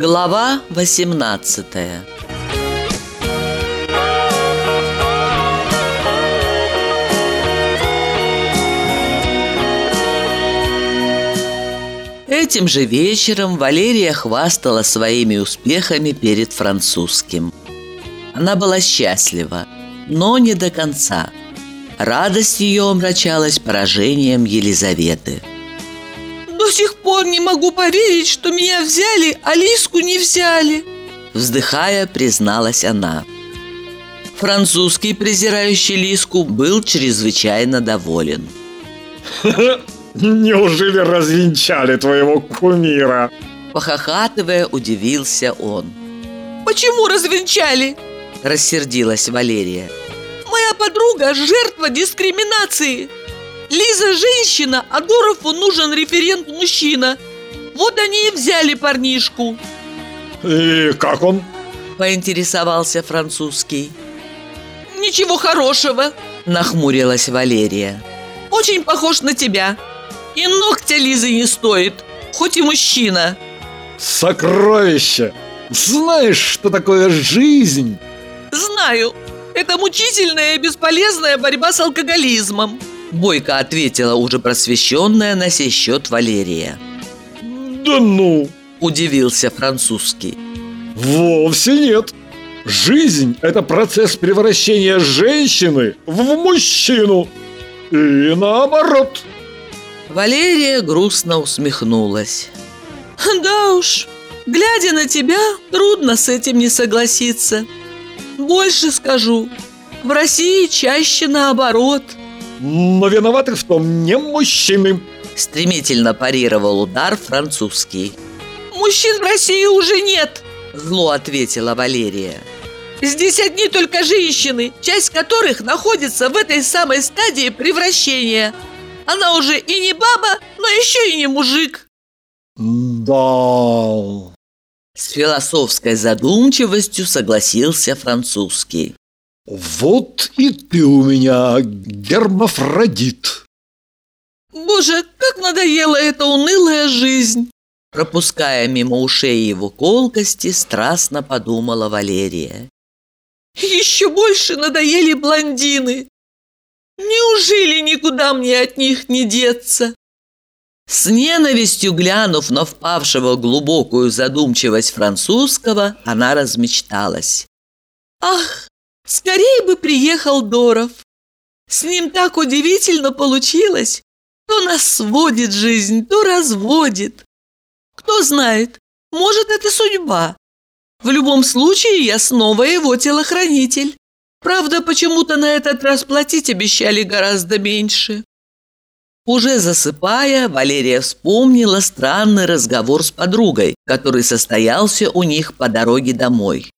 Глава 18 Этим же вечером Валерия хвастала своими успехами перед французским. Она была счастлива, но не до конца. Радость ее омрачалась поражением Елизаветы. До сих пор не могу поверить, что меня взяли, а Лиску не взяли. Вздыхая, призналась она. Французский, презирающий Лиску, был чрезвычайно доволен. Неужели развенчали твоего кумира? Похохатывая, удивился он. Почему развенчали? Рассердилась Валерия. Моя подруга – жертва дискриминации. Лиза – женщина, а Дорову нужен референт-мужчина. Вот они и взяли парнишку. И как он? Поинтересовался французский. Ничего хорошего. Нахмурилась Валерия. Очень похож на тебя. И ногтя Лизы не стоит, хоть и мужчина. Сокровище! Знаешь, что такое жизнь? Знаю. Это мучительная и бесполезная борьба с алкоголизмом. Бойко ответила уже просвещенная на сей счет Валерия. Да ну! Удивился французский. Вовсе нет. Жизнь – это процесс превращения женщины в мужчину. И наоборот. Валерия грустно усмехнулась. Да уж, глядя на тебя, трудно с этим не согласиться. Больше скажу, в России чаще наоборот. Но виноваты в том не мужчины. Стремительно парировал удар французский. Мужчин в России уже нет, Зло ответила Валерия. Здесь одни только женщины, часть которых находится в этой самой стадии превращения. Она уже и не баба, но еще и не мужик. Да. С философской задумчивостью согласился французский. Вот и ты у меня гермафродит. Боже, как надоела эта унылая жизнь. Пропуская мимо ушей его колкости, страстно подумала Валерия. Еще больше надоели блондины. Неужели никуда мне от них не деться? С ненавистью глянув на впавшего в глубокую задумчивость французского, она размечталась. Ах, скорее бы приехал Доров. С ним так удивительно получилось. То нас сводит жизнь, то разводит. Кто знает, может, это судьба. В любом случае, я снова его телохранитель. Правда, почему-то на этот раз платить обещали гораздо меньше. Уже засыпая, Валерия вспомнила странный разговор с подругой, который состоялся у них по дороге домой.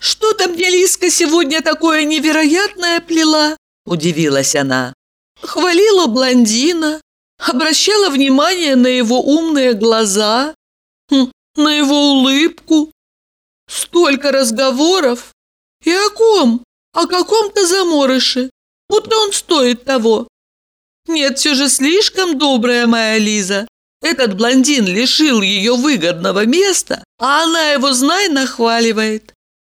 «Что-то мне Лиска сегодня такое невероятное плела», – удивилась она. Хвалила блондина, обращала внимание на его умные глаза, хм, на его улыбку. Столько разговоров. И о ком? О каком-то заморыше. Будто он стоит того. Нет, все же слишком добрая моя Лиза. Этот блондин лишил ее выгодного места, а она его, знай, нахваливает.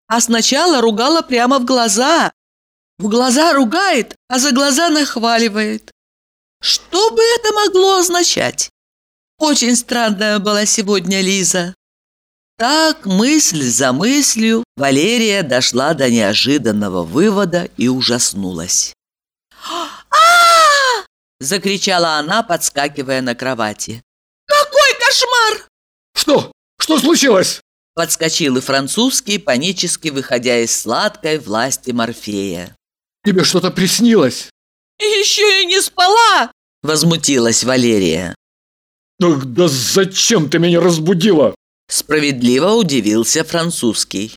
А сначала ругала прямо в глаза. В глаза ругает, а за глаза нахваливает. Что бы это могло означать? Очень странная была сегодня Лиза. Так, мысль за мыслью, Валерия дошла до неожиданного вывода и ужаснулась. а Закричала она, подскакивая на кровати. Какой кошмар! Что? Что случилось? Подскочил и французский, панически выходя из сладкой власти Морфея. Тебе что-то приснилось? Еще и не спала! Возмутилась Валерия. Тогда зачем ты меня разбудила? Справедливо удивился французский.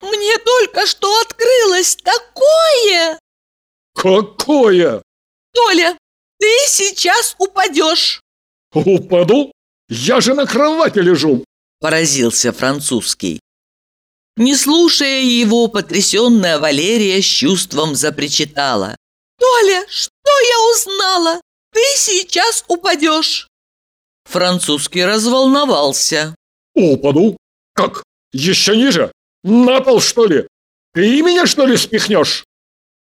Мне только что открылось такое! Какое? Толя, ты сейчас упадешь. Упаду? Я же на кровати лежу. Поразился французский. Не слушая его, потрясенная Валерия с чувством запричитала. «Толя, что я узнала? Ты сейчас упадешь!» Французский разволновался. Упаду? Как? Еще ниже? На пол, что ли? Ты меня, что ли, спихнешь?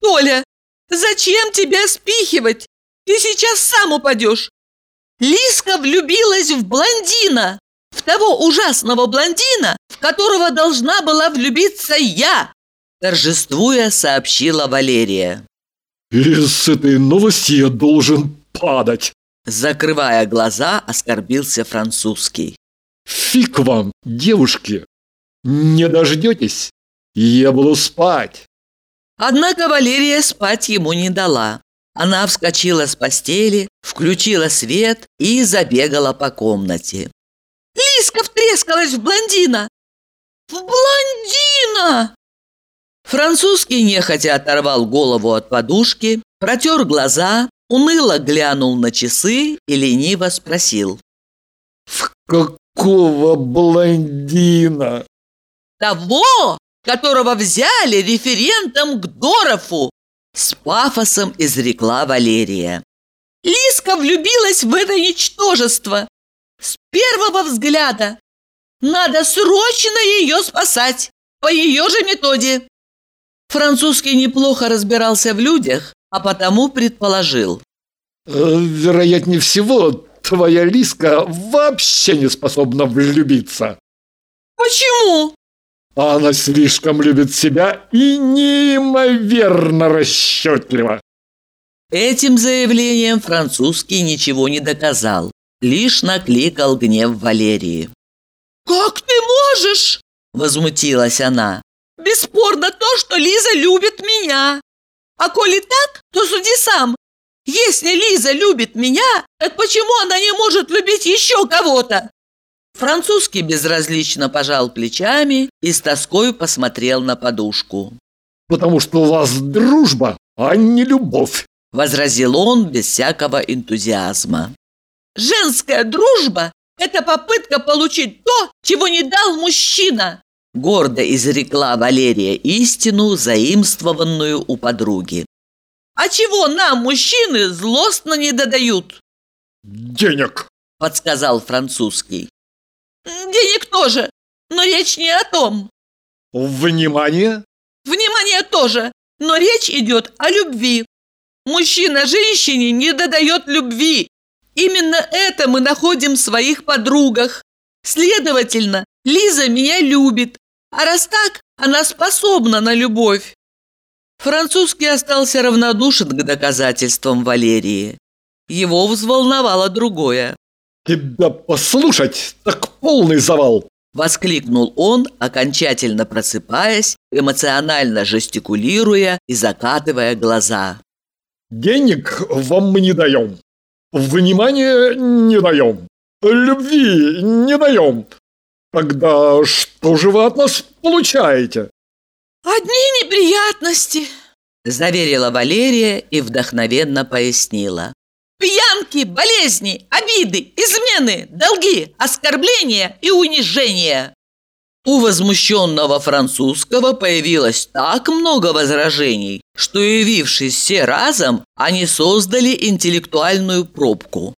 Толя, зачем тебя спихивать? Ты сейчас сам упадешь. Лиска влюбилась в блондина, в того ужасного блондина, в которого должна была влюбиться я, торжествуя сообщила Валерия. И с этой новости я должен падать. Закрывая глаза, оскорбился французский. Фиг вам, девушки! Не дождетесь? Я буду спать. Однако Валерия спать ему не дала. Она вскочила с постели, включила свет и забегала по комнате. Лиска втрескалась в блондина! В блондина! Французский нехотя оторвал голову от подушки, протер глаза, уныло глянул на часы и лениво спросил. «В какого блондина?» «Того, которого взяли референтом к Дорову!» С пафосом изрекла Валерия. Лиска влюбилась в это ничтожество. С первого взгляда. Надо срочно ее спасать. По ее же методе. Французский неплохо разбирался в людях, а потому предположил. «Э, «Вероятнее всего, твоя Лиска вообще не способна влюбиться». «Почему?» Она слишком любит себя и неимоверно расчетлива. Этим заявлением французский ничего не доказал, лишь накликал гнев Валерии. «Как ты можешь?» – возмутилась она. «Бесспорно то, что Лиза любит меня. А коли так, то суди сам. Если Лиза любит меня, так почему она не может любить еще кого-то?» Французский безразлично пожал плечами и с тоской посмотрел на подушку. «Потому что у вас дружба, а не любовь», – возразил он без всякого энтузиазма. «Женская дружба – это попытка получить то, чего не дал мужчина», – гордо изрекла Валерия истину, заимствованную у подруги. «А чего нам, мужчины, злостно не додают?» «Денег», – подсказал французский. Денег тоже, но речь не о том. Внимание? Внимание тоже, но речь идет о любви. Мужчина женщине не додает любви. Именно это мы находим в своих подругах. Следовательно, Лиза меня любит, а раз так, она способна на любовь. Французский остался равнодушен к доказательствам Валерии. Его взволновало другое. «Тебя послушать, так полный завал!» Воскликнул он, окончательно просыпаясь, эмоционально жестикулируя и закатывая глаза. «Денег вам мы не даем, внимания не даем, любви не даем. Тогда что же вы от нас получаете?» «Одни неприятности», – заверила Валерия и вдохновенно пояснила. Пьянки, болезни, обиды, измены, долги, оскорбления и унижения. У возмущенного французского появилось так много возражений, что, явившись все разом, они создали интеллектуальную пробку.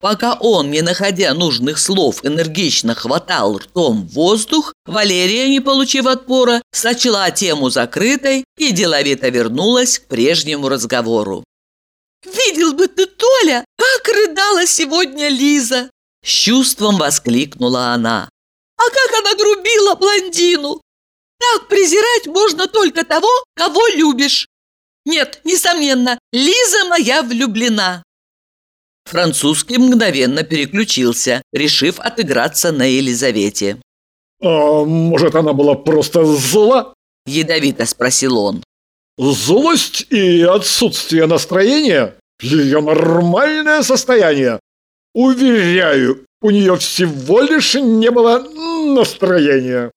Пока он, не находя нужных слов, энергично хватал ртом воздух, Валерия, не получив отпора, сочла тему закрытой и деловито вернулась к прежнему разговору. Видел бы ты, Толя, как рыдала сегодня Лиза!» С чувством воскликнула она. «А как она грубила блондину! Так презирать можно только того, кого любишь! Нет, несомненно, Лиза моя влюблена!» Французский мгновенно переключился, решив отыграться на Елизавете. «А может, она была просто зла?» – ядовито спросил он. Злость и отсутствие настроения – ее нормальное состояние. Уверяю, у нее всего лишь не было настроения.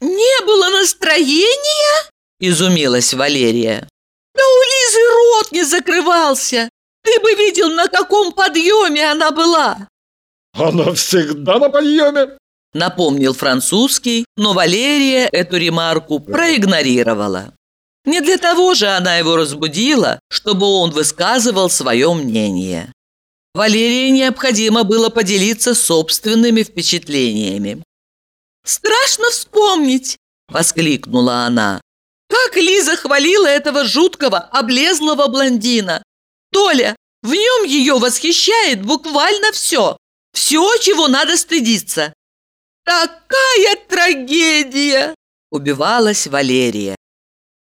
«Не было настроения?» – изумилась Валерия. «Да у Лизы рот не закрывался. Ты бы видел, на каком подъеме она была!» «Она всегда на подъеме!» – напомнил французский, но Валерия эту ремарку проигнорировала. Не для того же она его разбудила, чтобы он высказывал свое мнение. Валерии необходимо было поделиться собственными впечатлениями. Страшно вспомнить!» – воскликнула она. «Как Лиза хвалила этого жуткого, облезлого блондина! Толя, в нем ее восхищает буквально все. Все, чего надо стыдиться. Такая трагедия! Убивалась Валерия.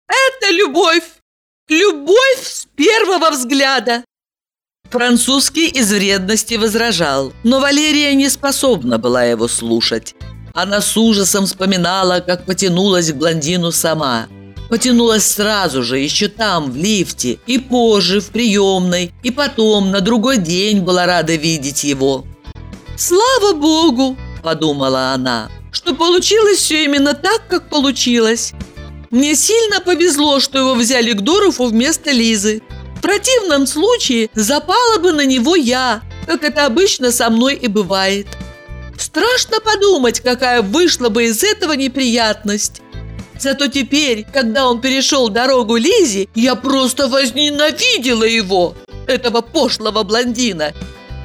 Это любовь! Любовь с первого взгляда! Французский из вредности возражал, но Валерия не способна была его слушать. Она с ужасом вспоминала, как потянулась к блондину сама. Потянулась сразу же, еще там, в лифте, и позже, в приемной, и потом, на другой день была рада видеть его. «Слава Богу!» – подумала она, что получилось все именно так, как получилось. Мне сильно повезло, что его взяли к Дорову вместо Лизы. В противном случае запала бы на него я, как это обычно со мной и бывает. Страшно подумать, какая вышла бы из этого неприятность. Зато теперь, когда он перешел дорогу Лизе, я просто возненавидела его, этого пошлого блондина.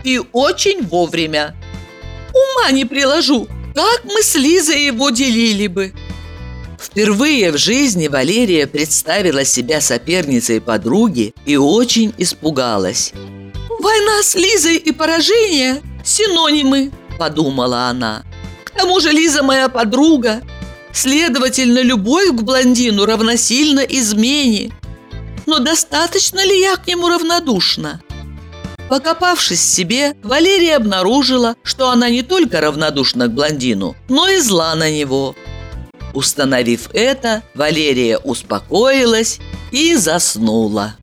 И очень вовремя. Ума не приложу, как мы с Лизой его делили бы. Впервые в жизни Валерия представила себя соперницей подруги и очень испугалась. «Война с Лизой и поражение – синонимы», – подумала она. «К тому же Лиза моя подруга. Следовательно, любовь к блондину равносильно измене. Но достаточно ли я к нему равнодушна?» Покопавшись в себе, Валерия обнаружила, что она не только равнодушна к блондину, но и зла на него. Установив это, Валерия успокоилась и заснула.